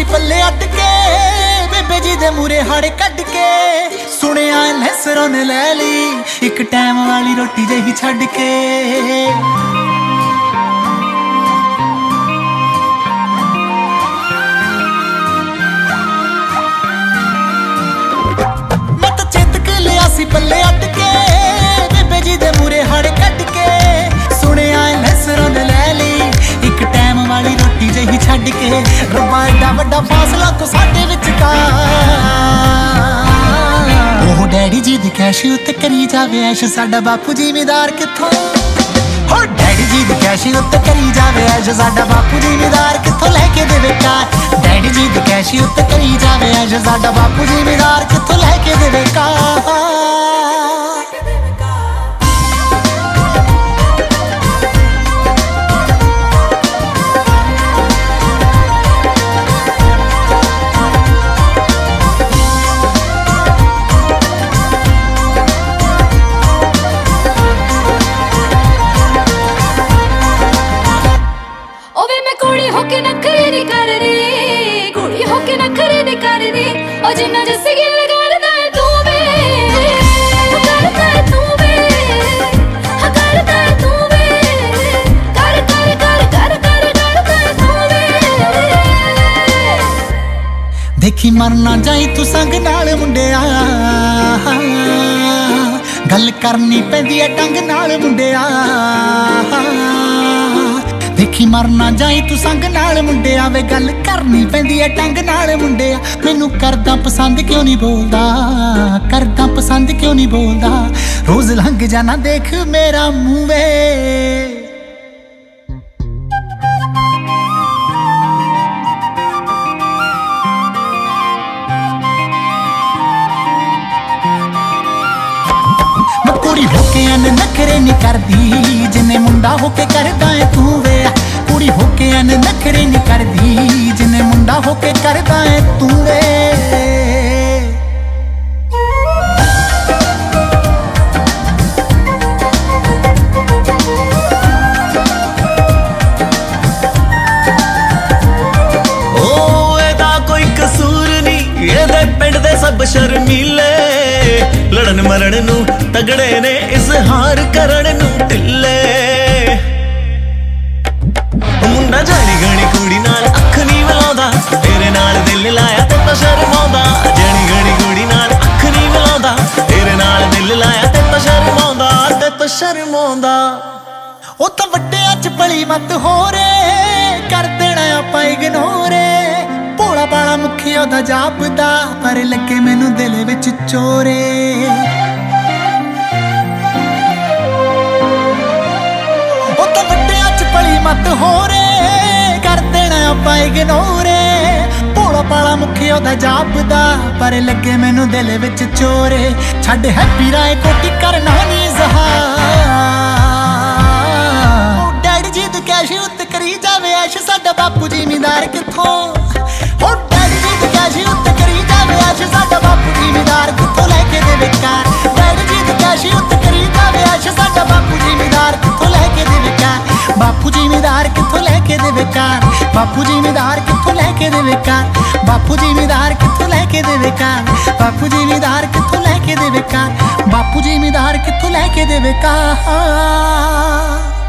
ਸੀ ਪੱਲੇ ਅੱਟ ਕੇ, ਬੇਬੇ ਜੀ ਦੇ ਮੂਰੇ ਹੜ ਕੱਢ ਕੇ। ਸੁਣਿਆ ਲੈਸਰੋਂ ਨੇ ਲੈ ਲਈ, ਇੱਕ ਟਾਈਮ ਵਾਲੀ ਰੋਟੀ ਜਿਹੀ ਛੱਡ ਕੇ। ਮੈਂ ਤਾਂ ਲਿਆ ਸੀ ਪੱਲੇ ਕੇ ਰੱਬਾ ਏਡਾ ਵੱਡਾ ਫਾਸਲਾ ਕੋ ਸਾਡੇ ਵਿਚਕਾਰ ਉਹ ਡੈਡੀ ਜੀ ਦੀ ਕੈਸ਼ ਉੱਤੇ ਕਰੀ ਜਾਵੇ ਐਸ਼। ਸਾਡਾ ਬਾਪੂ ਜ਼ਿਮੀਦਾਰ ਕਿੱਥੋਂ? ਹੋ ਡੈਡੀ ਜੀ ਦੀ ਕੈਸ਼ ਉੱਤੇ ਕਰੀ ਜਾਵੇ ਐਸ਼। ਸਾਡਾ ਬਾਪੂ ਜ਼ਿਮੀਦਾਰ ਕਿੱਥੋਂ ਲੈ ਕੇ ਦੇਵੇ ਕਾਰ? ਡੈਡੀ ਜੀ ਦੀ ਕੈਸ਼ ਉੱਤੇ ਕਰੀ ਜਾਵੇ ਐਸ਼। ਸਾਡਾ ਬਾਪੂ ਜ਼ਿਮੀਦਾਰ ਕਿੱਥੋਂ ਲੈ ਕੇ ਦੇਵੇ ਕਾਰ? ਕਰਦੀ ਜਿੰਨਾ ਜੱਸ ਗਿਲ ਕਰਦਾ ਹੈ ਤੂੰ ਵੇ। ਓ ਕਰਦਾ ਹੈ ਤੂੰ ਦੇਖੀ ਮਰ ਨਾ ਜਾਈ ਤੂੰ ਸੰਗ ਨਾਲ ਮੁੰਡਿਆ। ਗੱਲ ਕਰਨੀ ਪੈਂਦੀ ਐ ਟੰਗ ਨਾਲ ਮੁੰਡਿਆ। ਦੇਖੀ ਮਰਨਾ ਜਾਈ ਤੂੰ ਸੰਗ ਨਾਲ ਮੁੰਡਿਆ ਵੇ ਗੱਲ ਕਰਨੀ ਪੈਂਦੀ ਐ ਟੰਗ ਨਾਲ ਮੁੰਡਿਆ ਮੈਨੂੰ ਕਰਦਾ ਪਸੰਦ ਕਿਉਂ ਨਹੀਂ ਬੋਲਦਾ? ਕਰਦਾ ਪਸੰਦ ਕਿਉਂ ਨਹੀਂ ਬੋਲਦਾ? ਰੋਜ਼ ਲੰਘ ਜਾਣਾ ਦੇਖ ਮੇਰਾ ਮੂੰਹ ਵੇ ਕੁੜੀ ਹੋ ਕੇ ਐਨ ਨਖਰੇ ਨਹੀਂ ਕਰਦੀ, ਜਿੰਨੇ ਮੁੰਡਾ ਹੋ ਕੇ ਕਰਦਾ ਏ ਤੂੰ। ਕੇ ਕਰਦਾ ਏ ਤੂੰ ਵੇ ਓ, ਇਹਦਾ ਕੋਈ ਕਸੂਰ ਨਹੀਂ, ਇਹਦੇ ਪਿੰਡ ਦੇ ਸਭ ਸ਼ਰਮੀਲੇ। ਲੜਨ ਮਰਨ ਨੂੰ ਤਗੜੇ ਨੇ, ਇਜ਼ਹਾਰ ਕਰਨ ਨੂੰ ਢਿੱਲ। ਸ਼ਰਮਾਉਂਦਾ। ਉਹ ਤਾਂ ਵੱਡਿਆਂ ਚ ਭਲੀ ਮਤ ਹੋ ਰੇ, ਕਰ ਦੇਣਾ ਆਪਾਂ ਇਗਨੋਰੇ ਭੋਲਾ ਬਾਲਾ ਮੁਖਿਆ ਦਾ ਜਾਪਦਾ, ਪਰ ਲੱਗੇ ਮੈਨੂੰ ਦਿਲ ਵਿੱਚ ਚੋਰੇ। ਉਹ ਤਾਂ ਵੱਡਿਆਂ ਚ ਬਲੀ ਮਤ ਹੋ ਰੇ, ਕਰ ਦੇਣਾ ਆਪਾਂ ਇਗਨੋਰੇ ਭੋਲਾ ਬਾਲਾ ਮੁਖਿਆ ਦਾ ਜਾਪਦਾ, ਪਰ ਲੱਗੇ ਮੈਨੂੰ ਦਿਲ ਵਿੱਚ ਚੋਰੇ। ਛੱਡ ਹੈਪੀ ਰਾਏ ਕੋਟੀ ਕਰਨਾ ਨਹੀਂ ਜ਼ਹਾਰ ਉਹ ਡੈਡੀ ਜੀ ਦੀ ਕੈਸ਼ ਉੱਤੇ ਕਰੀ ਜਾਵੇ ਐਸ਼ ਸਾਡਾ ਬਾਪੂ ਜ਼ਿਮੀਦਾਰ ਕਿੱਥੋਂ? ਦੇਵੇ ਕਾਰ ਬਾਪੂ ਜ਼ਿਮੀਦਾਰ ਕਿੱਥੋਂ ਲੈ ਕੇ ਦੇਵੇ ਕਾਰ ਬਾਪੂ ਜ਼ਿਮੀਦਾਰ ਕਿੱਥੋਂ ਲੈ ਕੇ ਦੇਵੇ ਕਾਰ ਬਾਪੂ ਜ਼ਿਮੀਦਾਰ ਕਿੱਥੋਂ ਲੈ ਕੇ ਦੇਵੇ ਕਾਰ ਬਾਪੂ ਜ਼ਿਮੀਦਾਰ ਕਿੱਥੋਂ ਲੈ ਕੇ ਦੇਵੇ ਕਾਰ